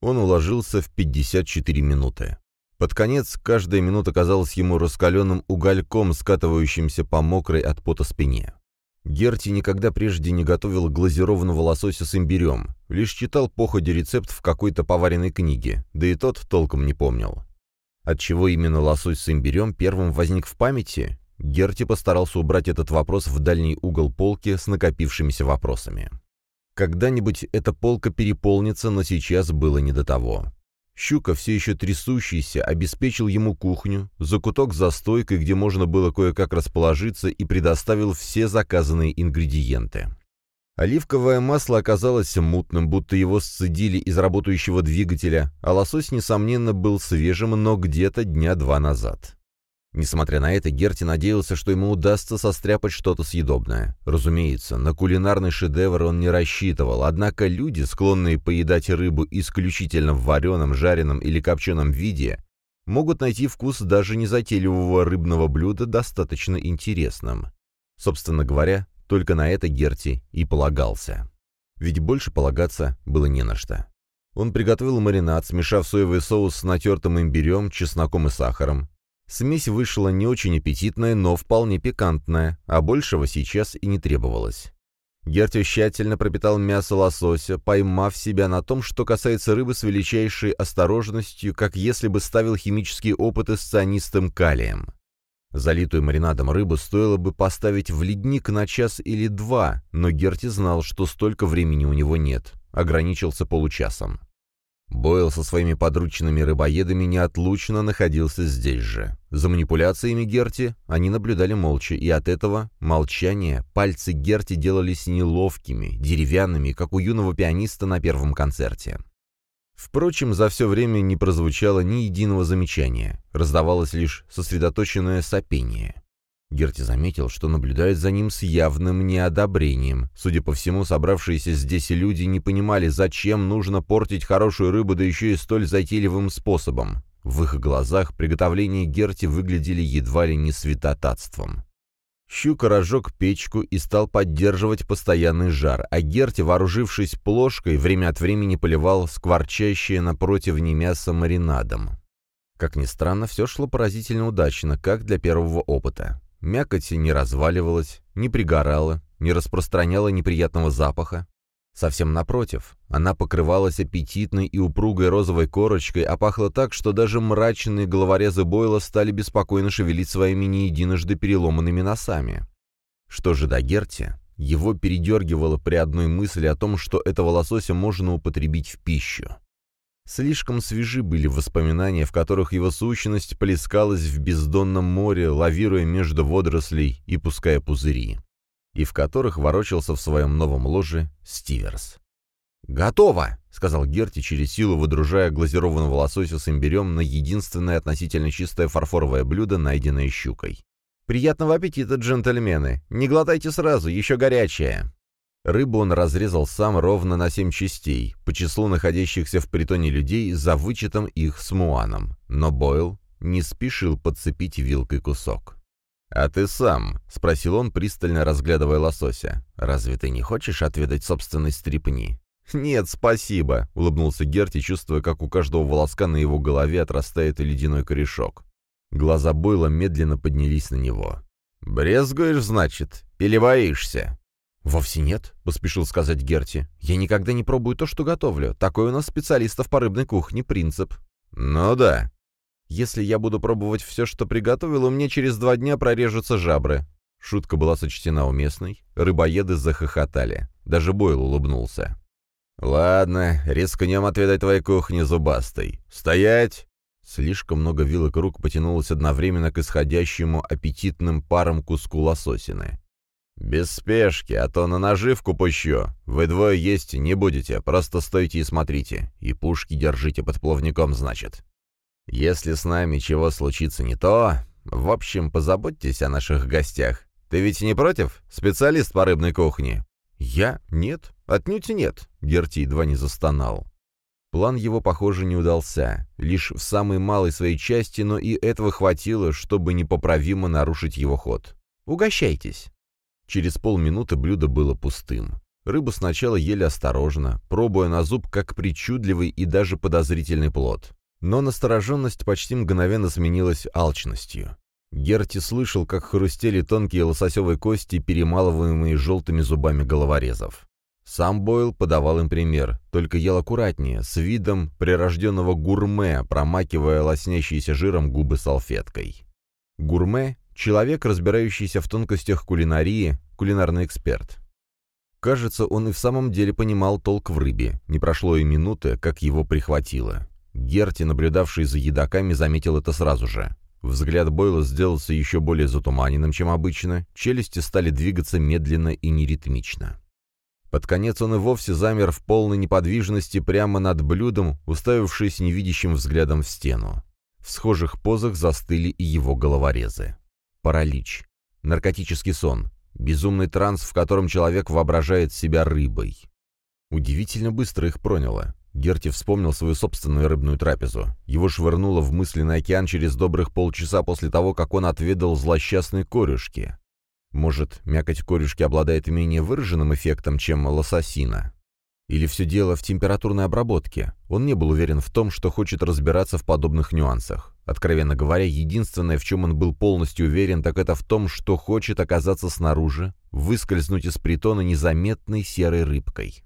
Он уложился в 54 минуты. Под конец каждая минута казалась ему раскаленным угольком, скатывающимся по мокрой от пота спине. Герти никогда прежде не готовил глазированного лосося с имбирем, лишь читал походе рецепт в какой-то поваренной книге, да и тот толком не помнил. Отчего именно лосось с имбирем первым возник в памяти, Герти постарался убрать этот вопрос в дальний угол полки с накопившимися вопросами. Когда-нибудь эта полка переполнится, но сейчас было не до того. Щука, все еще трясущийся, обеспечил ему кухню, закуток за стойкой, где можно было кое-как расположиться, и предоставил все заказанные ингредиенты. Оливковое масло оказалось мутным, будто его сцедили из работающего двигателя, а лосось, несомненно, был свежим, но где-то дня два назад. Несмотря на это, Герти надеялся, что ему удастся состряпать что-то съедобное. Разумеется, на кулинарный шедевр он не рассчитывал, однако люди, склонные поедать рыбу исключительно в вареном, жареном или копченом виде, могут найти вкус даже незатейливого рыбного блюда достаточно интересным. Собственно говоря, только на это Герти и полагался. Ведь больше полагаться было не на что. Он приготовил маринад, смешав соевый соус с натертым имбирем, чесноком и сахаром, Смесь вышла не очень аппетитная, но вполне пикантная, а большего сейчас и не требовалось. Гертю тщательно пропитал мясо лосося, поймав себя на том, что касается рыбы с величайшей осторожностью, как если бы ставил химические опыты с цианистым калием. Залитую маринадом рыбу стоило бы поставить в ледник на час или два, но Герти знал, что столько времени у него нет, ограничился получасом. Бойл со своими подручными рыбоедами неотлучно находился здесь же. За манипуляциями Герти они наблюдали молча, и от этого молчания пальцы Герти делались неловкими, деревянными, как у юного пианиста на первом концерте. Впрочем, за все время не прозвучало ни единого замечания, раздавалось лишь сосредоточенное сопение. Герти заметил, что наблюдают за ним с явным неодобрением. Судя по всему, собравшиеся здесь люди не понимали, зачем нужно портить хорошую рыбу, да еще и столь затейливым способом. В их глазах приготовления Герти выглядели едва ли не святотатством. Щука разжег печку и стал поддерживать постоянный жар, а Герти, вооружившись плошкой, время от времени поливал скворчащее напротив не мясо маринадом. Как ни странно, все шло поразительно удачно, как для первого опыта. Мякоть не разваливалась, не пригорала, не распространяла неприятного запаха. Совсем напротив, она покрывалась аппетитной и упругой розовой корочкой, а пахла так, что даже мрачные головорезы Бойла стали беспокойно шевелить своими не единожды переломанными носами. Что же до Герти? Его передергивало при одной мысли о том, что этого лосося можно употребить в пищу. Слишком свежи были воспоминания, в которых его сущность плескалась в бездонном море, лавируя между водорослей и пуская пузыри, и в которых ворочался в своем новом ложе Стиверс. «Готово!» — сказал Герти через силу, выдружая глазированного лосося с имбирем на единственное относительно чистое фарфоровое блюдо, найденное щукой. «Приятного аппетита, джентльмены! Не глотайте сразу, еще горячее!» Рыбу он разрезал сам ровно на семь частей, по числу находящихся в притоне людей за вычетом их с Муаном. Но Бойл не спешил подцепить вилкой кусок. «А ты сам?» — спросил он, пристально разглядывая лосося. «Разве ты не хочешь отведать собственной стрипни?» «Нет, спасибо», — улыбнулся Герти, чувствуя, как у каждого волоска на его голове отрастает ледяной корешок. Глаза Бойла медленно поднялись на него. «Брезгуешь, значит? Или боишься?» «Вовсе нет», — поспешил сказать Герти. «Я никогда не пробую то, что готовлю. Такой у нас специалистов по рыбной кухне принцип». «Ну да». «Если я буду пробовать все, что приготовил, у меня через два дня прорежутся жабры». Шутка была сочтена уместной. Рыбоеды захохотали. Даже Бойл улыбнулся. «Ладно, рискнем отведать твоей кухни зубастой. Стоять!» Слишком много вилок рук потянулось одновременно к исходящему аппетитным парам куску лососины. «Без спешки, а то на наживку пущу. Вы двое есть не будете, просто стойте и смотрите. И пушки держите под плавником, значит. Если с нами чего случится не то... В общем, позаботьтесь о наших гостях. Ты ведь не против? Специалист по рыбной кухне?» «Я? Нет. Отнюдь нет», — Герти едва не застонал. План его, похоже, не удался. Лишь в самой малой своей части, но и этого хватило, чтобы непоправимо нарушить его ход. «Угощайтесь». Через полминуты блюдо было пустым. Рыбу сначала ели осторожно, пробуя на зуб как причудливый и даже подозрительный плод. Но настороженность почти мгновенно сменилась алчностью. Герти слышал, как хрустели тонкие лососевые кости, перемалываемые желтыми зубами головорезов. Сам Бойл подавал им пример, только ел аккуратнее, с видом прирожденного гурме, промакивая лоснящиеся жиром губы салфеткой. Гурме — человек, разбирающийся в тонкостях кулинарии, кулинарный эксперт. Кажется, он и в самом деле понимал толк в рыбе. Не прошло и минуты, как его прихватило. Герти, наблюдавший за едоками, заметил это сразу же. Взгляд Бойла сделался еще более затуманенным, чем обычно, челюсти стали двигаться медленно и неритмично. Под конец он и вовсе замер в полной неподвижности прямо над блюдом, уставившись невидящим взглядом в стену. В схожих позах застыли и его головорезы. Паралич. Наркотический сон. Безумный транс, в котором человек воображает себя рыбой. Удивительно быстро их проняло. Герти вспомнил свою собственную рыбную трапезу. Его швырнуло в мысленный океан через добрых полчаса после того, как он отведал злосчастной корюшки. Может, мякоть корюшки обладает менее выраженным эффектом, чем лососина? Или все дело в температурной обработке? Он не был уверен в том, что хочет разбираться в подобных нюансах. Откровенно говоря, единственное, в чем он был полностью уверен, так это в том, что хочет оказаться снаружи, выскользнуть из притона незаметной серой рыбкой.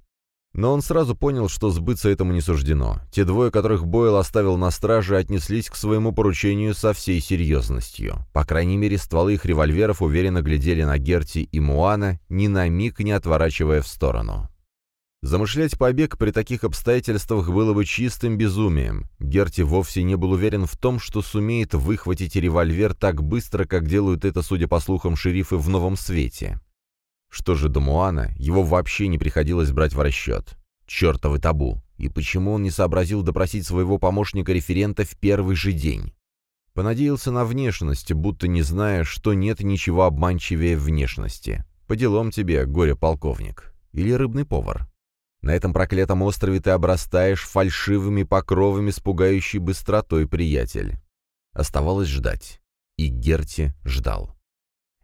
Но он сразу понял, что сбыться этому не суждено. Те двое, которых Бойл оставил на страже, отнеслись к своему поручению со всей серьезностью. По крайней мере, стволы их револьверов уверенно глядели на Герти и Муана, ни на миг не отворачивая в сторону. Замышлять побег при таких обстоятельствах было бы чистым безумием. Герти вовсе не был уверен в том, что сумеет выхватить револьвер так быстро, как делают это, судя по слухам, шерифы в Новом Свете. Что же до Муана, его вообще не приходилось брать в расчет. Чертовы табу. И почему он не сообразил допросить своего помощника-референта в первый же день? Понадеялся на внешность, будто не зная, что нет ничего обманчивее внешности. По делам тебе, горе-полковник. Или рыбный повар. На этом проклятом острове ты обрастаешь фальшивыми покровами с пугающей быстротой, приятель. Оставалось ждать. И Герти ждал.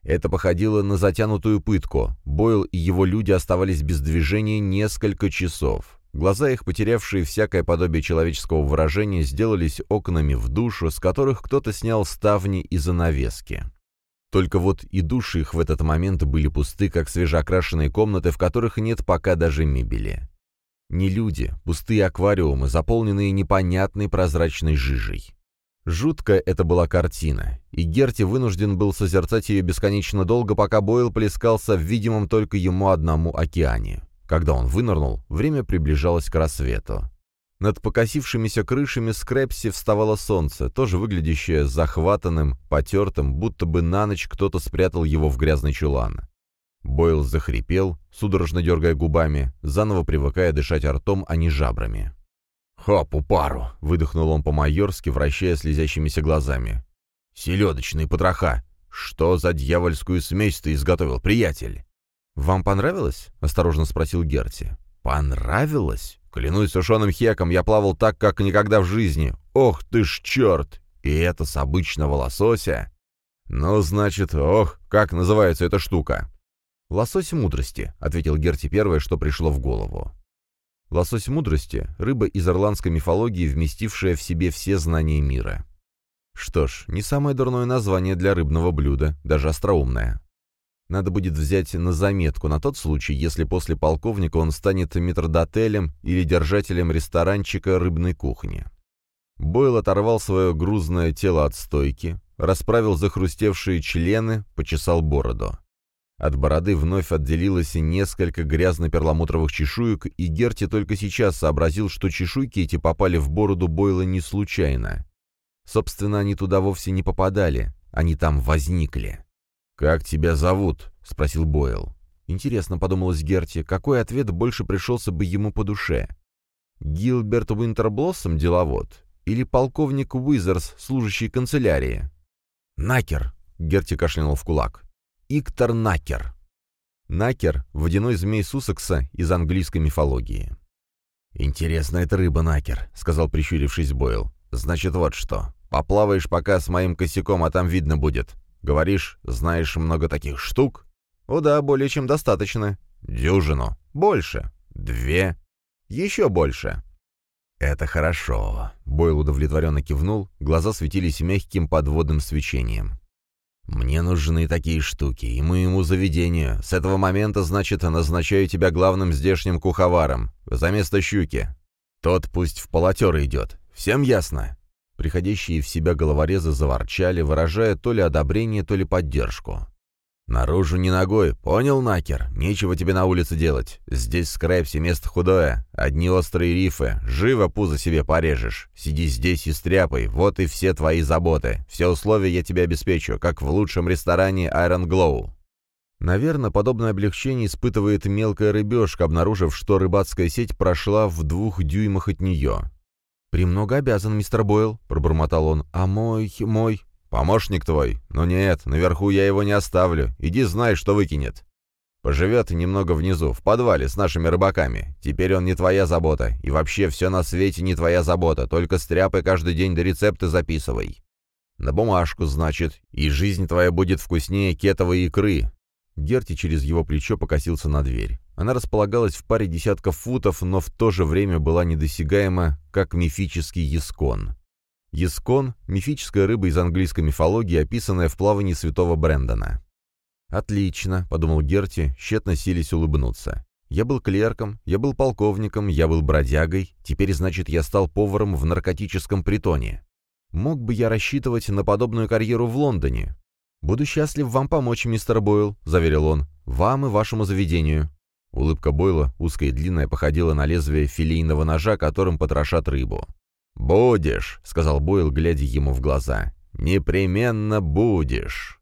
Это походило на затянутую пытку. Бойл и его люди оставались без движения несколько часов. Глаза их, потерявшие всякое подобие человеческого выражения, сделались окнами в душу, с которых кто-то снял ставни и занавески. Только вот и души их в этот момент были пусты, как свежеокрашенные комнаты, в которых нет пока даже мебели. Не люди, пустые аквариумы, заполненные непонятной прозрачной жижей. Жуткая это была картина, и Герти вынужден был созерцать ее бесконечно долго, пока Бойл плескался в видимом только ему одному океане. Когда он вынырнул, время приближалось к рассвету. Над покосившимися крышами Скрепси вставало солнце, тоже выглядящее захватанным, потертым, будто бы на ночь кто-то спрятал его в грязный чулан. Бойл захрипел, судорожно дергая губами, заново привыкая дышать ртом, а не жабрами. «Хопу пару!» — выдохнул он по-майорски, вращая слезящимися глазами. «Селедочные потроха! Что за дьявольскую смесь ты изготовил, приятель?» «Вам понравилось?» — осторожно спросил Герти. «Понравилось? Клянусь сушеным хеком, я плавал так, как никогда в жизни. Ох ты ж черт! И это с обычного лосося!» «Ну, значит, ох, как называется эта штука?» «Лосось мудрости», — ответил Герти первое, что пришло в голову. Лосось мудрости — рыба из ирландской мифологии, вместившая в себе все знания мира. Что ж, не самое дурное название для рыбного блюда, даже остроумное. Надо будет взять на заметку на тот случай, если после полковника он станет метрдотелем или держателем ресторанчика рыбной кухни. Бойл оторвал свое грузное тело от стойки, расправил захрустевшие члены, почесал бороду. От бороды вновь отделилось несколько грязно-перламутровых чешуек, и Герти только сейчас сообразил, что чешуйки эти попали в бороду Бойла не случайно. Собственно, они туда вовсе не попадали, они там возникли. «Как тебя зовут?» — спросил Бойл. Интересно, подумалось Герти, какой ответ больше пришелся бы ему по душе. Гилберт Уинтерблоссом, деловод, или полковник Уизерс, служащий канцелярии? «Накер!» — Герти кашлянул в кулак. Иктор Накер. Накер — водяной змей Сусекса из английской мифологии. «Интересно, это рыба Накер», — сказал прищурившись Бойл. «Значит, вот что. Поплаваешь пока с моим косяком, а там видно будет. Говоришь, знаешь много таких штук?» «О да, более чем достаточно». «Дюжину». Больше. Две. Еще больше. «Это хорошо», — Бойл удовлетворенно кивнул, глаза светились мягким подводным свечением. «Мне нужны такие штуки, и моему заведению. С этого момента, значит, назначаю тебя главным здешним куховаром, за место щуки. Тот пусть в полотер идет. Всем ясно?» Приходящие в себя головорезы заворчали, выражая то ли одобрение, то ли поддержку. «Наружу не ногой, понял, Накер? Нечего тебе на улице делать. Здесь скрайпси, место худое. Одни острые рифы. Живо пузо себе порежешь. Сиди здесь и стряпай. Вот и все твои заботы. Все условия я тебе обеспечу, как в лучшем ресторане Iron Glow». Наверное, подобное облегчение испытывает мелкая рыбешка, обнаружив, что рыбацкая сеть прошла в двух дюймах от нее. «Премного обязан, мистер Бойл», — пробормотал он. «А мой... мой...» «Помощник твой? Но нет, наверху я его не оставлю. Иди знай, что выкинет. Поживет немного внизу, в подвале, с нашими рыбаками. Теперь он не твоя забота. И вообще все на свете не твоя забота. Только стряпай каждый день до рецепты записывай. На бумажку, значит. И жизнь твоя будет вкуснее кетовой икры». Герти через его плечо покосился на дверь. Она располагалась в паре десятков футов, но в то же время была недосягаема, как мифический яскон. Яскон — мифическая рыба из английской мифологии, описанная в плавании святого Брэндона. «Отлично», — подумал Герти, тщетно сились улыбнуться. «Я был клерком, я был полковником, я был бродягой, теперь, значит, я стал поваром в наркотическом притоне. Мог бы я рассчитывать на подобную карьеру в Лондоне? Буду счастлив вам помочь, мистер Бойл», — заверил он, — «вам и вашему заведению». Улыбка Бойла, узкая и длинная, походила на лезвие филейного ножа, которым потрошат рыбу. «Будешь», — сказал Бойл, глядя ему в глаза. «Непременно будешь».